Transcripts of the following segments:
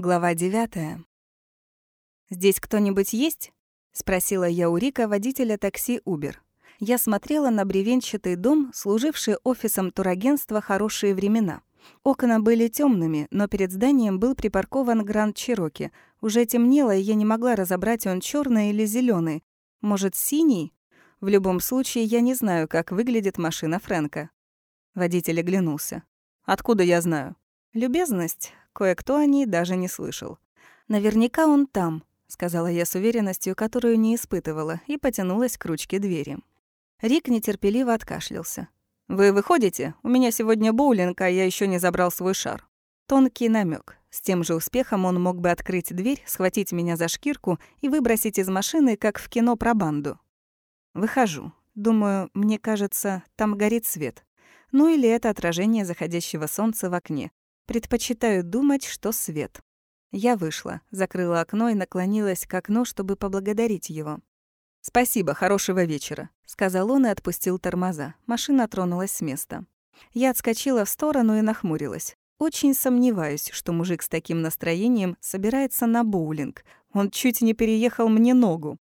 Глава 9. «Здесь кто-нибудь есть?» — спросила я у Рика, водителя такси Uber. Я смотрела на бревенчатый дом, служивший офисом турагентства «Хорошие времена». Окна были темными, но перед зданием был припаркован Гранд Чироки. Уже темнело, и я не могла разобрать, он черный или зеленый. Может, синий? В любом случае, я не знаю, как выглядит машина Фрэнка. Водитель оглянулся. «Откуда я знаю?» «Любезность. Кое-кто о ней даже не слышал. «Наверняка он там», — сказала я с уверенностью, которую не испытывала, и потянулась к ручке двери. Рик нетерпеливо откашлялся. «Вы выходите? У меня сегодня боулинг, а я еще не забрал свой шар». Тонкий намек. С тем же успехом он мог бы открыть дверь, схватить меня за шкирку и выбросить из машины, как в кино про банду. Выхожу. Думаю, мне кажется, там горит свет. Ну или это отражение заходящего солнца в окне. Предпочитаю думать, что свет. Я вышла, закрыла окно и наклонилась к окну, чтобы поблагодарить его. «Спасибо, хорошего вечера», — сказал он и отпустил тормоза. Машина тронулась с места. Я отскочила в сторону и нахмурилась. Очень сомневаюсь, что мужик с таким настроением собирается на боулинг. Он чуть не переехал мне ногу.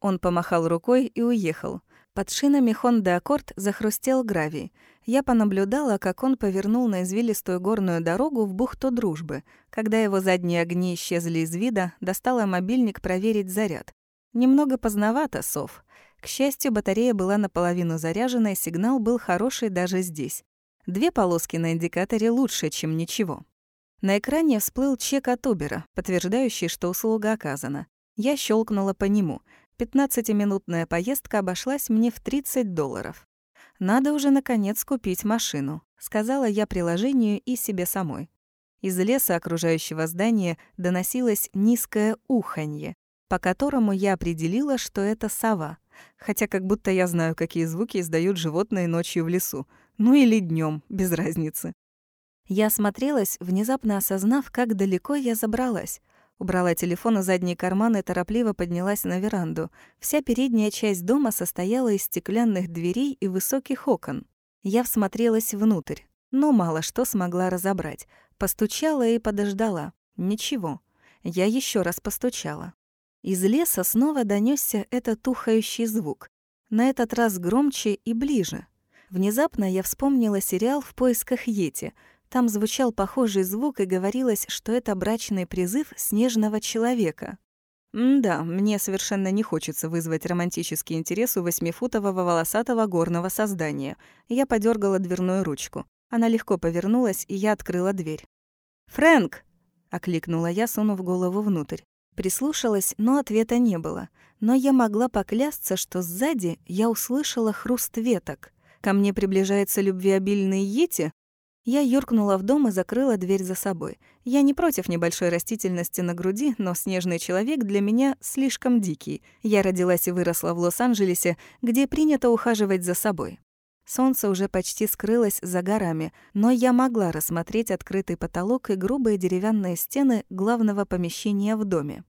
Он помахал рукой и уехал. Под шинами Honda Accord захрустел гравий. Я понаблюдала, как он повернул на извилистую горную дорогу в бухту Дружбы. Когда его задние огни исчезли из вида, достала мобильник проверить заряд. Немного поздновато, сов. К счастью, батарея была наполовину заряжена, и сигнал был хороший даже здесь. Две полоски на индикаторе лучше, чем ничего. На экране всплыл чек от Убера, подтверждающий, что услуга оказана. Я щелкнула по нему — Пятнадцатиминутная поездка обошлась мне в 30 долларов. «Надо уже, наконец, купить машину», — сказала я приложению и себе самой. Из леса окружающего здания доносилось низкое уханье, по которому я определила, что это сова, хотя как будто я знаю, какие звуки издают животные ночью в лесу, ну или днем, без разницы. Я осмотрелась, внезапно осознав, как далеко я забралась. Убрала телефон в задний карман и торопливо поднялась на веранду. Вся передняя часть дома состояла из стеклянных дверей и высоких окон. Я всмотрелась внутрь, но мало что смогла разобрать. Постучала и подождала. Ничего. Я еще раз постучала. Из леса снова донесся этот ухающий звук. На этот раз громче и ближе. Внезапно я вспомнила сериал «В поисках Йети», там звучал похожий звук и говорилось, что это брачный призыв снежного человека. да, мне совершенно не хочется вызвать романтический интерес у восьмифутового волосатого горного создания. Я подергала дверную ручку. Она легко повернулась, и я открыла дверь. «Фрэнк!» — окликнула я, сунув голову внутрь. Прислушалась, но ответа не было. Но я могла поклясться, что сзади я услышала хруст веток. Ко мне приближается любвеобильный Йети, я юркнула в дом и закрыла дверь за собой. Я не против небольшой растительности на груди, но снежный человек для меня слишком дикий. Я родилась и выросла в Лос-Анджелесе, где принято ухаживать за собой. Солнце уже почти скрылось за горами, но я могла рассмотреть открытый потолок и грубые деревянные стены главного помещения в доме.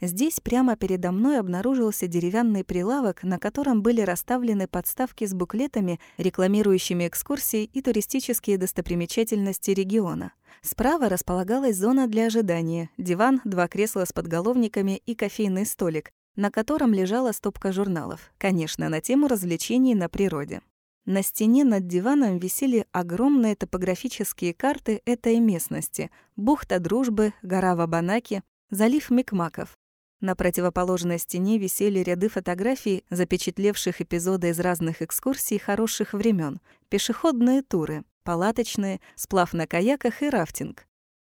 Здесь прямо передо мной обнаружился деревянный прилавок, на котором были расставлены подставки с буклетами, рекламирующими экскурсии и туристические достопримечательности региона. Справа располагалась зона для ожидания, диван, два кресла с подголовниками и кофейный столик, на котором лежала стопка журналов, конечно, на тему развлечений на природе. На стене над диваном висели огромные топографические карты этой местности — бухта Дружбы, гора Вабанаки, залив Микмаков. На противоположной стене висели ряды фотографий, запечатлевших эпизоды из разных экскурсий хороших времен, пешеходные туры, палаточные, сплав на каяках и рафтинг.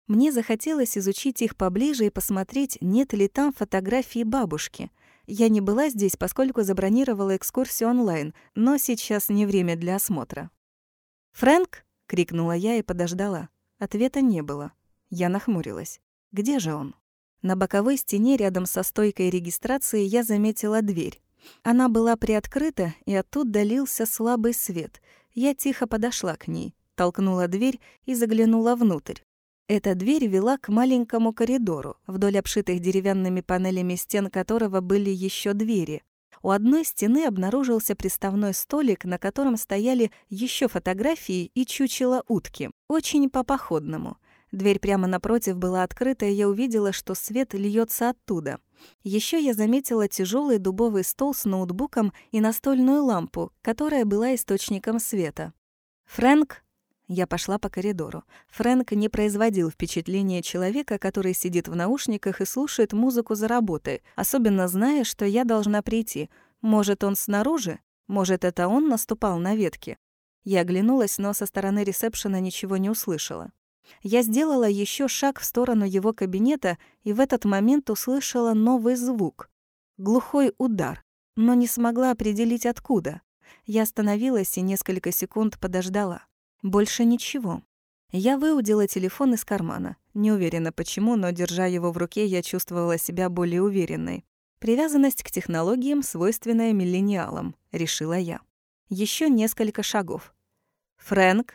Мне захотелось изучить их поближе и посмотреть, нет ли там фотографии бабушки. Я не была здесь, поскольку забронировала экскурсию онлайн, но сейчас не время для осмотра. «Фрэнк!» — крикнула я и подождала. Ответа не было. Я нахмурилась. «Где же он?» На боковой стене рядом со стойкой регистрации я заметила дверь. Она была приоткрыта, и оттуда лился слабый свет. Я тихо подошла к ней, толкнула дверь и заглянула внутрь. Эта дверь вела к маленькому коридору, вдоль обшитых деревянными панелями стен которого были еще двери. У одной стены обнаружился приставной столик, на котором стояли еще фотографии и чучело утки. Очень по-походному — Дверь прямо напротив была открыта, и я увидела, что свет льется оттуда. Еще я заметила тяжелый дубовый стол с ноутбуком и настольную лампу, которая была источником света. «Фрэнк?» Я пошла по коридору. Фрэнк не производил впечатления человека, который сидит в наушниках и слушает музыку за работой, особенно зная, что я должна прийти. Может, он снаружи? Может, это он наступал на ветки? Я оглянулась, но со стороны ресепшена ничего не услышала. Я сделала еще шаг в сторону его кабинета и в этот момент услышала новый звук. Глухой удар, но не смогла определить откуда. Я остановилась и несколько секунд подождала. Больше ничего. Я выудила телефон из кармана. Не уверена почему, но, держа его в руке, я чувствовала себя более уверенной. Привязанность к технологиям, свойственная миллениалам, решила я. Еще несколько шагов. «Фрэнк?»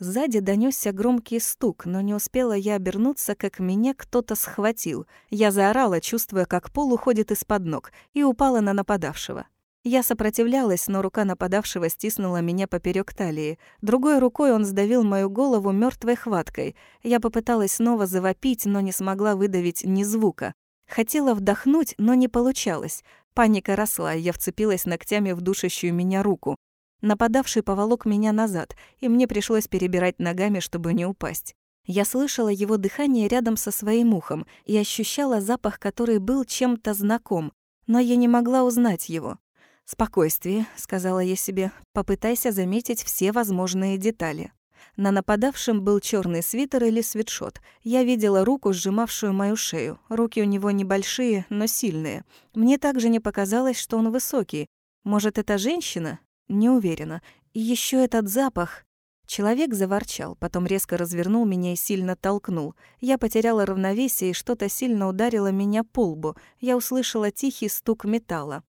Сзади донесся громкий стук, но не успела я обернуться, как меня кто-то схватил. Я заорала, чувствуя, как пол уходит из-под ног, и упала на нападавшего. Я сопротивлялась, но рука нападавшего стиснула меня поперек талии. Другой рукой он сдавил мою голову мертвой хваткой. Я попыталась снова завопить, но не смогла выдавить ни звука. Хотела вдохнуть, но не получалось. Паника росла, и я вцепилась ногтями в душащую меня руку. Нападавший поволок меня назад, и мне пришлось перебирать ногами, чтобы не упасть. Я слышала его дыхание рядом со своим ухом и ощущала запах, который был чем-то знаком, но я не могла узнать его. «Спокойствие», — сказала я себе, — «попытайся заметить все возможные детали». На нападавшем был черный свитер или свитшот. Я видела руку, сжимавшую мою шею. Руки у него небольшие, но сильные. Мне также не показалось, что он высокий. Может, это женщина? Не уверена. И еще этот запах. Человек заворчал, потом резко развернул меня и сильно толкнул. Я потеряла равновесие, и что-то сильно ударило меня по лбу. Я услышала тихий стук металла.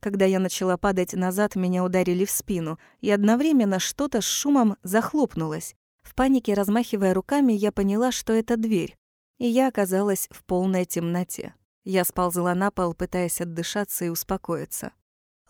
Когда я начала падать назад, меня ударили в спину, и одновременно что-то с шумом захлопнулось. В панике, размахивая руками, я поняла, что это дверь, и я оказалась в полной темноте. Я сползла на пол, пытаясь отдышаться и успокоиться.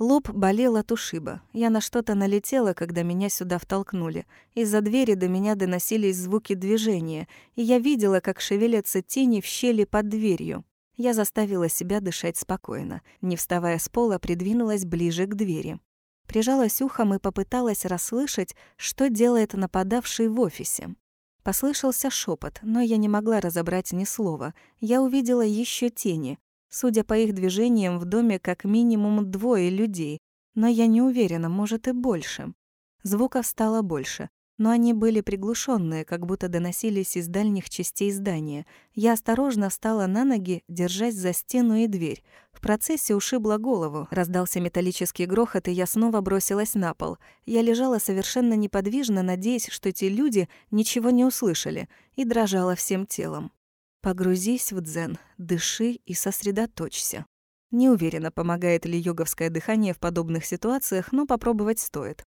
Лоб болел от ушиба. Я на что-то налетела, когда меня сюда втолкнули. Из-за двери до меня доносились звуки движения, и я видела, как шевелятся тени в щели под дверью. Я заставила себя дышать спокойно. Не вставая с пола, придвинулась ближе к двери. Прижалась ухом и попыталась расслышать, что делает нападавший в офисе. Послышался шепот, но я не могла разобрать ни слова. Я увидела еще тени, Судя по их движениям, в доме как минимум двое людей, но я не уверена, может и больше. Звуков стало больше, но они были приглушенные, как будто доносились из дальних частей здания. Я осторожно встала на ноги, держась за стену и дверь. В процессе ушибла голову, раздался металлический грохот, и я снова бросилась на пол. Я лежала совершенно неподвижно, надеясь, что эти люди ничего не услышали, и дрожала всем телом. Погрузись в дзен, дыши и сосредоточься. Не уверена, помогает ли йоговское дыхание в подобных ситуациях, но попробовать стоит.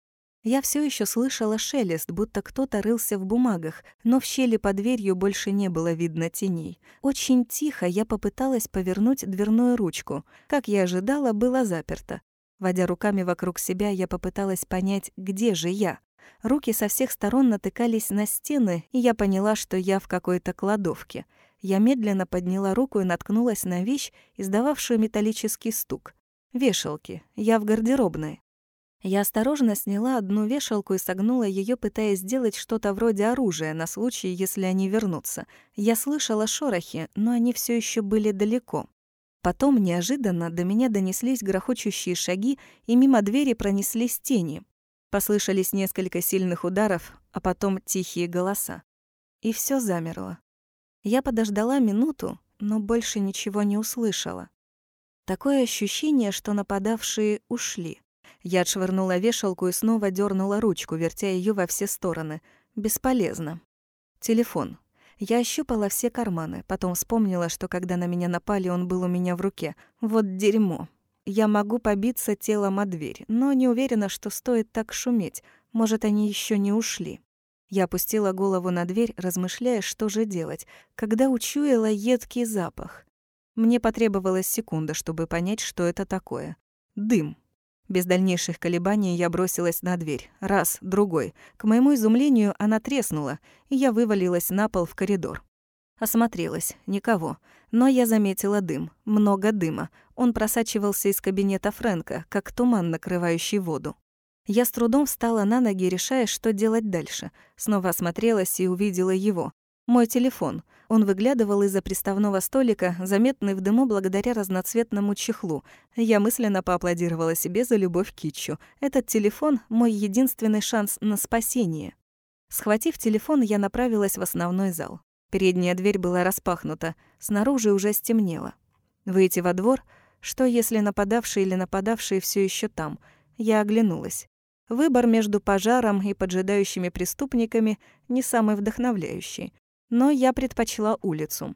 Я все еще слышала шелест, будто кто-то рылся в бумагах, но в щели под дверью больше не было видно теней. Очень тихо я попыталась повернуть дверную ручку. Как я ожидала, было заперто. Водя руками вокруг себя, я попыталась понять, где же я. Руки со всех сторон натыкались на стены, и я поняла, что я в какой-то кладовке — я медленно подняла руку и наткнулась на вещь, издававшую металлический стук. Вешалки. Я в гардеробной. Я осторожно сняла одну вешалку и согнула ее, пытаясь сделать что-то вроде оружия на случай, если они вернутся. Я слышала шорохи, но они все еще были далеко. Потом, неожиданно, до меня донеслись грохочущие шаги, и мимо двери пронеслись тени. Послышались несколько сильных ударов, а потом тихие голоса. И все замерло. Я подождала минуту, но больше ничего не услышала. Такое ощущение, что нападавшие ушли. Я отшвырнула вешалку и снова дернула ручку, вертя ее во все стороны. Бесполезно. Телефон. Я ощупала все карманы, потом вспомнила, что когда на меня напали, он был у меня в руке. Вот дерьмо. Я могу побиться телом о дверь, но не уверена, что стоит так шуметь. Может, они еще не ушли. Я опустила голову на дверь, размышляя, что же делать, когда учуяла едкий запах. Мне потребовалась секунда, чтобы понять, что это такое. Дым. Без дальнейших колебаний я бросилась на дверь. Раз, другой. К моему изумлению она треснула, и я вывалилась на пол в коридор. Осмотрелась. Никого. Но я заметила дым. Много дыма. Он просачивался из кабинета Фрэнка, как туман, накрывающий воду. Я с трудом встала на ноги, решая, что делать дальше. Снова осмотрелась и увидела его. Мой телефон. Он выглядывал из-за приставного столика, заметный в дыму благодаря разноцветному чехлу. Я мысленно поаплодировала себе за любовь к китчу. Этот телефон — мой единственный шанс на спасение. Схватив телефон, я направилась в основной зал. Передняя дверь была распахнута, снаружи уже стемнело. Выйти во двор? Что, если нападавший или нападавшие все еще там? Я оглянулась. Выбор между пожаром и поджидающими преступниками не самый вдохновляющий но я предпочла улицу.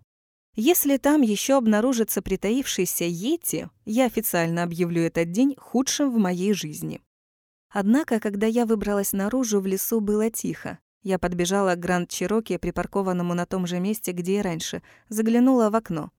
Если там еще обнаружится притаившийся Йети, я официально объявлю этот день худшим в моей жизни. Однако, когда я выбралась наружу, в лесу было тихо. Я подбежала к Гранд Чироки, припаркованному на том же месте, где и раньше, заглянула в окно.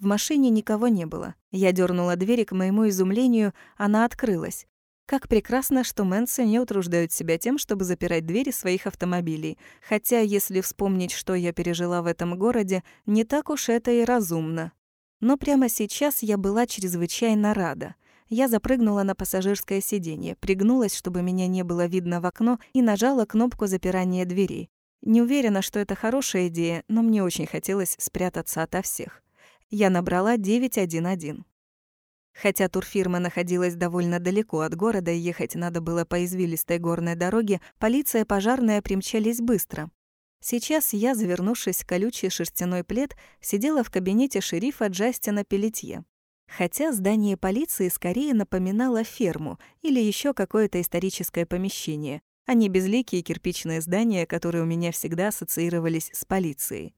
В машине никого не было. Я дернула дверь, и, к моему изумлению, она открылась. Как прекрасно, что Мэнсы не утруждают себя тем, чтобы запирать двери своих автомобилей. Хотя, если вспомнить, что я пережила в этом городе, не так уж это и разумно. Но прямо сейчас я была чрезвычайно рада. Я запрыгнула на пассажирское сиденье, пригнулась, чтобы меня не было видно в окно, и нажала кнопку запирания дверей. Не уверена, что это хорошая идея, но мне очень хотелось спрятаться ото всех. Я набрала 911. Хотя турфирма находилась довольно далеко от города и ехать надо было по извилистой горной дороге, полиция и пожарная примчались быстро. Сейчас я, завернувшись в колючий шерстяной плед, сидела в кабинете шерифа Джастина Пелетье. Хотя здание полиции скорее напоминало ферму или еще какое-то историческое помещение, а не безликие кирпичные здания, которые у меня всегда ассоциировались с полицией.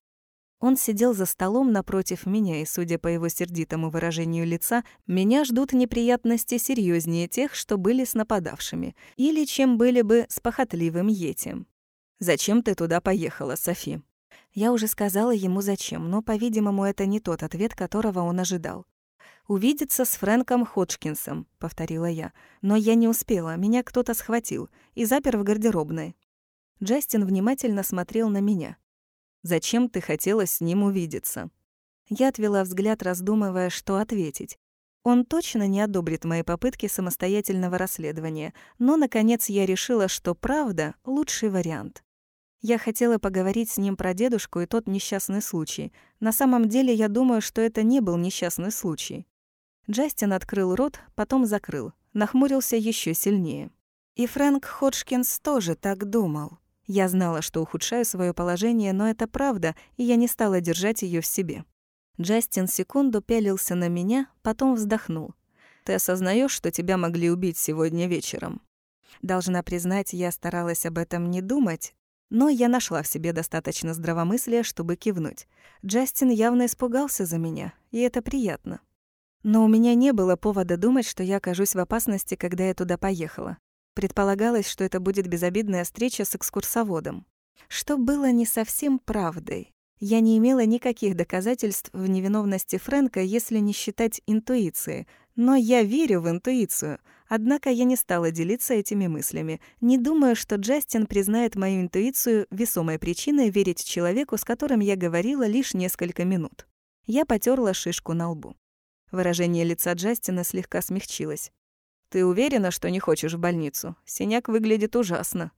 Он сидел за столом напротив меня, и, судя по его сердитому выражению лица, меня ждут неприятности серьезнее тех, что были с нападавшими, или чем были бы с похотливым Йети. «Зачем ты туда поехала, Софи?» Я уже сказала ему зачем, но, по-видимому, это не тот ответ, которого он ожидал. «Увидеться с Фрэнком Ходжкинсом», — повторила я. Но я не успела, меня кто-то схватил и запер в гардеробной. Джастин внимательно смотрел на меня. Зачем ты хотела с ним увидеться?» Я отвела взгляд, раздумывая, что ответить. Он точно не одобрит мои попытки самостоятельного расследования, но, наконец, я решила, что правда — лучший вариант. Я хотела поговорить с ним про дедушку и тот несчастный случай. На самом деле, я думаю, что это не был несчастный случай. Джастин открыл рот, потом закрыл, нахмурился еще сильнее. И Фрэнк Ходжкинс тоже так думал. Я знала, что ухудшаю свое положение, но это правда, и я не стала держать ее в себе. Джастин секунду пялился на меня, потом вздохнул. «Ты осознаешь, что тебя могли убить сегодня вечером?» Должна признать, я старалась об этом не думать, но я нашла в себе достаточно здравомыслия, чтобы кивнуть. Джастин явно испугался за меня, и это приятно. Но у меня не было повода думать, что я окажусь в опасности, когда я туда поехала. Предполагалось, что это будет безобидная встреча с экскурсоводом. Что было не совсем правдой. Я не имела никаких доказательств в невиновности Фрэнка, если не считать интуиции. Но я верю в интуицию. Однако я не стала делиться этими мыслями. Не думаю, что Джастин признает мою интуицию весомой причиной верить человеку, с которым я говорила лишь несколько минут. Я потерла шишку на лбу. Выражение лица Джастина слегка смягчилось. «Ты уверена, что не хочешь в больницу? Синяк выглядит ужасно».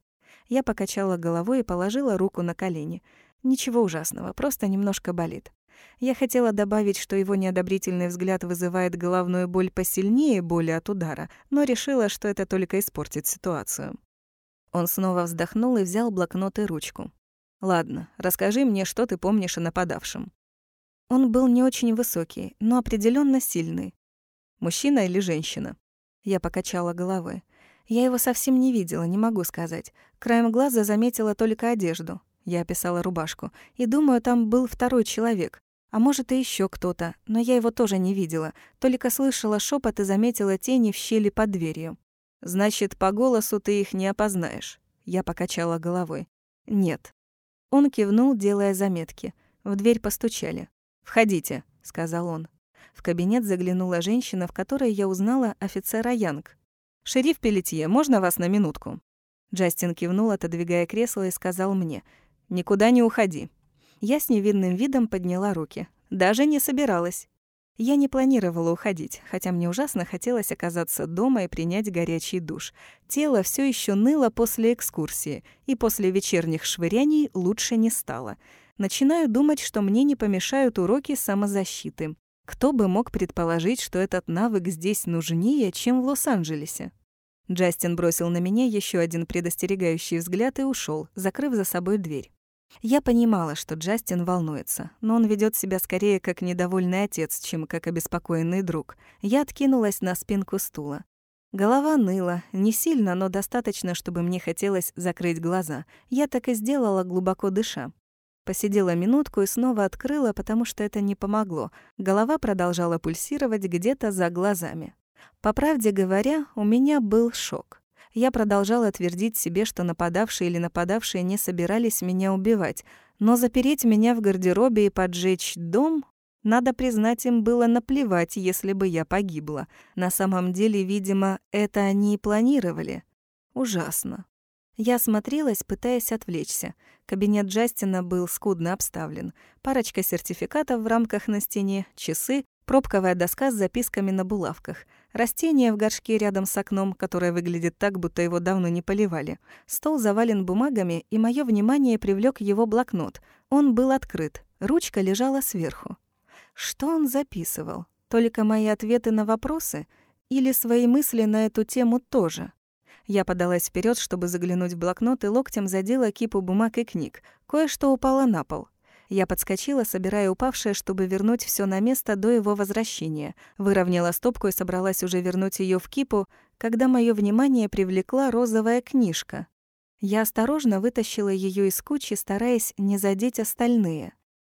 Я покачала головой и положила руку на колени. Ничего ужасного, просто немножко болит. Я хотела добавить, что его неодобрительный взгляд вызывает головную боль посильнее боли от удара, но решила, что это только испортит ситуацию. Он снова вздохнул и взял блокнот и ручку. «Ладно, расскажи мне, что ты помнишь о нападавшем». Он был не очень высокий, но определенно сильный. Мужчина или женщина? Я покачала головой. Я его совсем не видела, не могу сказать. Краем глаза заметила только одежду. Я описала рубашку. И думаю, там был второй человек. А может, и еще кто-то. Но я его тоже не видела. Только слышала шепот и заметила тени в щели под дверью. «Значит, по голосу ты их не опознаешь?» Я покачала головой. «Нет». Он кивнул, делая заметки. В дверь постучали. «Входите», — сказал он. В кабинет заглянула женщина, в которой я узнала офицера Янг. «Шериф Пелетье, можно вас на минутку?» Джастин кивнул, отодвигая кресло, и сказал мне, «Никуда не уходи». Я с невинным видом подняла руки. Даже не собиралась. Я не планировала уходить, хотя мне ужасно хотелось оказаться дома и принять горячий душ. Тело все еще ныло после экскурсии, и после вечерних швыряний лучше не стало. Начинаю думать, что мне не помешают уроки самозащиты. Кто бы мог предположить, что этот навык здесь нужнее, чем в Лос-Анджелесе? Джастин бросил на меня еще один предостерегающий взгляд и ушел, закрыв за собой дверь. Я понимала, что Джастин волнуется, но он ведет себя скорее как недовольный отец, чем как обеспокоенный друг. Я откинулась на спинку стула. Голова ныла, не сильно, но достаточно, чтобы мне хотелось закрыть глаза. Я так и сделала, глубоко дыша. Посидела минутку и снова открыла, потому что это не помогло. Голова продолжала пульсировать где-то за глазами. По правде говоря, у меня был шок я продолжала твердить себе, что нападавшие или нападавшие не собирались меня убивать, но запереть меня в гардеробе и поджечь дом надо признать, им было наплевать, если бы я погибла. На самом деле, видимо, это они и планировали. Ужасно. Я смотрелась, пытаясь отвлечься. Кабинет Джастина был скудно обставлен. Парочка сертификатов в рамках на стене, часы, пробковая доска с записками на булавках — Растение в горшке рядом с окном, которое выглядит так, будто его давно не поливали. Стол завален бумагами, и мое внимание привлек его блокнот. Он был открыт, ручка лежала сверху. Что он записывал? Только мои ответы на вопросы? Или свои мысли на эту тему тоже? Я подалась вперед, чтобы заглянуть в блокнот, и локтем задела кипу бумаг и книг. Кое-что упало на пол. Я подскочила, собирая упавшее, чтобы вернуть все на место до его возвращения. Выровняла стопку и собралась уже вернуть ее в кипу, когда мое внимание привлекла розовая книжка. Я осторожно вытащила ее из кучи, стараясь не задеть остальные.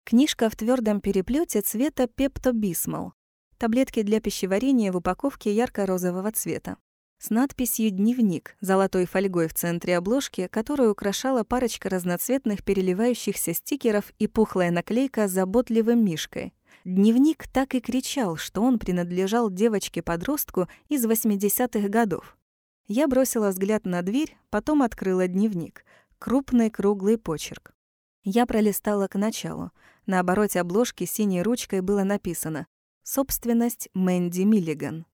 Книжка в твердом переплете цвета пептобисмол. Таблетки для пищеварения в упаковке ярко-розового цвета с надписью «Дневник» золотой фольгой в центре обложки, которую украшала парочка разноцветных переливающихся стикеров и пухлая наклейка с заботливым мишкой. Дневник так и кричал, что он принадлежал девочке-подростку из 80-х годов. Я бросила взгляд на дверь, потом открыла дневник. Крупный круглый почерк. Я пролистала к началу. На обороте обложки синей ручкой было написано «Собственность Мэнди Миллиган».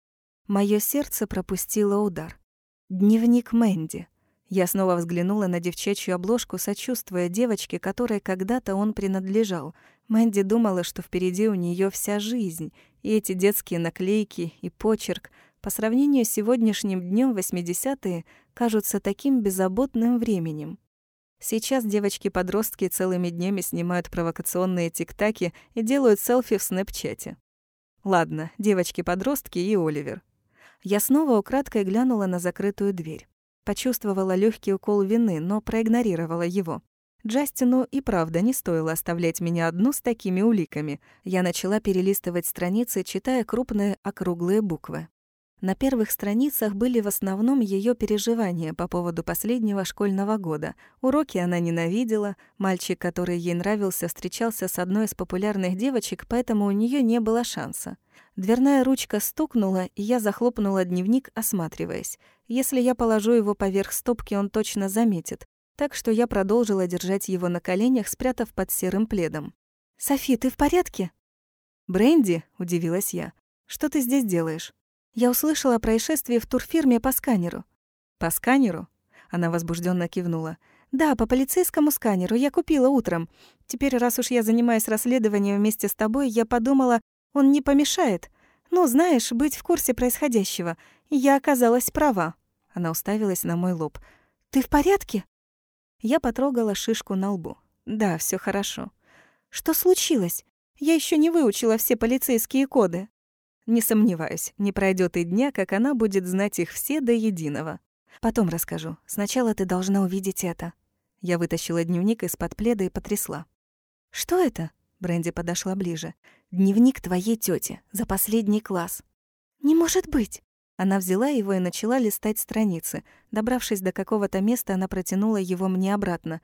Моё сердце пропустило удар. Дневник Мэнди. Я снова взглянула на девчачью обложку, сочувствуя девочке, которой когда-то он принадлежал. Мэнди думала, что впереди у неё вся жизнь, и эти детские наклейки и почерк по сравнению с сегодняшним днём 80-е кажутся таким беззаботным временем. Сейчас девочки-подростки целыми днями снимают провокационные тиктаки и делают селфи в снэпчате. Ладно, девочки-подростки и Оливер. Я снова украдкой глянула на закрытую дверь. Почувствовала легкий укол вины, но проигнорировала его. Джастину и правда не стоило оставлять меня одну с такими уликами. Я начала перелистывать страницы, читая крупные округлые буквы. На первых страницах были в основном ее переживания по поводу последнего школьного года. Уроки она ненавидела, мальчик, который ей нравился, встречался с одной из популярных девочек, поэтому у нее не было шанса. Дверная ручка стукнула, и я захлопнула дневник, осматриваясь. Если я положу его поверх стопки, он точно заметит. Так что я продолжила держать его на коленях, спрятав под серым пледом. «Софи, ты в порядке?» «Бренди?» — удивилась я. «Что ты здесь делаешь?» Я услышала о происшествии в турфирме по сканеру. По сканеру? Она возбужденно кивнула. Да, по полицейскому сканеру. Я купила утром. Теперь, раз уж я занимаюсь расследованием вместе с тобой, я подумала, он не помешает. Ну, знаешь, быть в курсе происходящего. я оказалась права. Она уставилась на мой лоб. Ты в порядке? Я потрогала шишку на лбу. Да, все хорошо. Что случилось? Я еще не выучила все полицейские коды. Не сомневаюсь, не пройдет и дня, как она будет знать их все до единого. Потом расскажу. Сначала ты должна увидеть это. Я вытащила дневник из-под пледа и потрясла. Что это? Бренди подошла ближе. Дневник твоей тети за последний класс. Не может быть. Она взяла его и начала листать страницы. Добравшись до какого-то места, она протянула его мне обратно.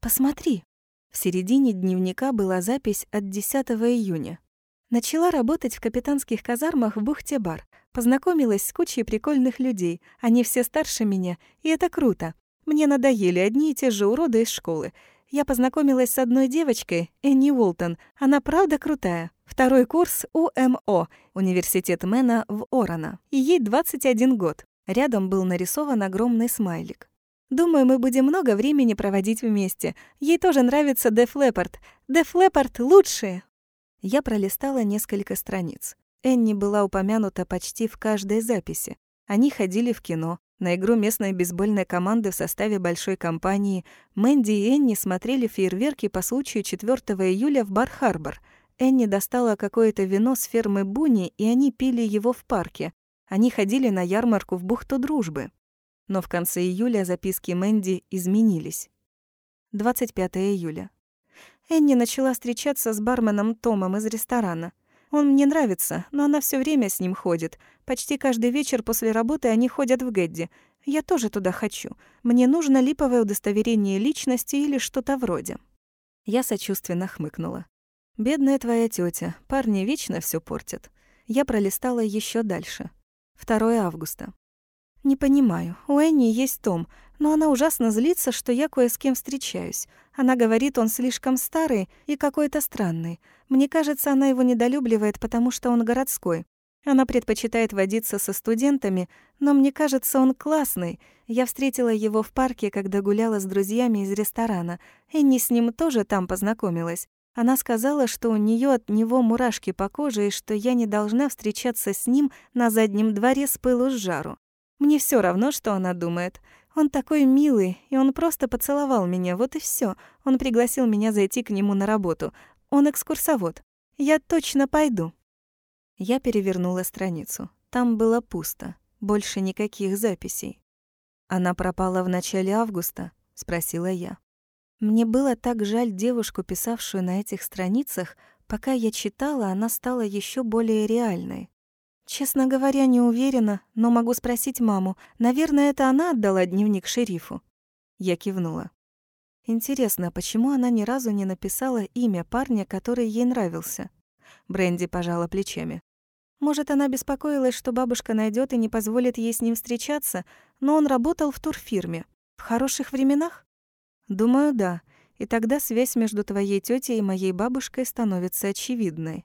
Посмотри. В середине дневника была запись от 10 июня. Начала работать в капитанских казармах в бухте Бар. Познакомилась с кучей прикольных людей. Они все старше меня, и это круто. Мне надоели одни и те же уроды из школы. Я познакомилась с одной девочкой, Энни Уолтон. Она правда крутая. Второй курс УМО, университет Мэна в Орона. И ей 21 год. Рядом был нарисован огромный смайлик. Думаю, мы будем много времени проводить вместе. Ей тоже нравится Деф Леппорт. Деф Леппорт лучшие. Я пролистала несколько страниц. Энни была упомянута почти в каждой записи. Они ходили в кино, на игру местной бейсбольной команды в составе большой компании. Мэнди и Энни смотрели фейерверки по случаю 4 июля в Бар-Харбор. Энни достала какое-то вино с фермы Буни, и они пили его в парке. Они ходили на ярмарку в бухту Дружбы. Но в конце июля записки Мэнди изменились. 25 июля. Энни начала встречаться с барменом Томом из ресторана. Он мне нравится, но она все время с ним ходит. Почти каждый вечер после работы они ходят в Гэдди. Я тоже туда хочу. Мне нужно липовое удостоверение личности или что-то вроде. Я сочувственно хмыкнула. Бедная твоя тетя, парни вечно все портят. Я пролистала еще дальше. 2 августа. Не понимаю, у Энни есть Том, но она ужасно злится, что я кое с кем встречаюсь. Она говорит, он слишком старый и какой-то странный. Мне кажется, она его недолюбливает, потому что он городской. Она предпочитает водиться со студентами, но мне кажется, он классный. Я встретила его в парке, когда гуляла с друзьями из ресторана. Энни с ним тоже там познакомилась. Она сказала, что у нее от него мурашки по коже и что я не должна встречаться с ним на заднем дворе с пылу с жару. Мне все равно, что она думает. Он такой милый, и он просто поцеловал меня, вот и все. Он пригласил меня зайти к нему на работу. Он экскурсовод. Я точно пойду. Я перевернула страницу. Там было пусто. Больше никаких записей. «Она пропала в начале августа?» — спросила я. Мне было так жаль девушку, писавшую на этих страницах. Пока я читала, она стала еще более реальной. Честно говоря, не уверена, но могу спросить маму. Наверное, это она отдала дневник шерифу. Я кивнула. Интересно, почему она ни разу не написала имя парня, который ей нравился? Бренди пожала плечами. Может, она беспокоилась, что бабушка найдет и не позволит ей с ним встречаться, но он работал в турфирме. В хороших временах? Думаю, да. И тогда связь между твоей тетей и моей бабушкой становится очевидной.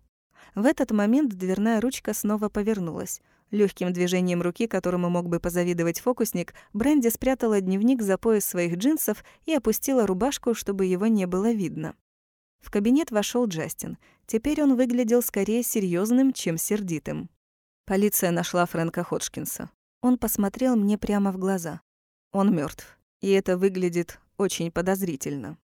В этот момент дверная ручка снова повернулась. Легким движением руки, которому мог бы позавидовать фокусник, Бренди спрятала дневник за пояс своих джинсов и опустила рубашку, чтобы его не было видно. В кабинет вошел Джастин. Теперь он выглядел скорее серьезным, чем сердитым. Полиция нашла Фрэнка Ходжкинса. Он посмотрел мне прямо в глаза. Он мертв, и это выглядит очень подозрительно.